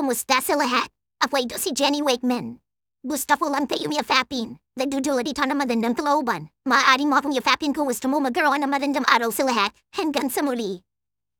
Kumusta sa lahat? Ako do si Jenny Wakeman. Gusto ko lang tayo yapapin. Nagdudula dito na magandang kalooban. Maaari mo akong yafapin kung gusto mo magkaroon ng magandang araw sa lahat. Hanggang sa muli.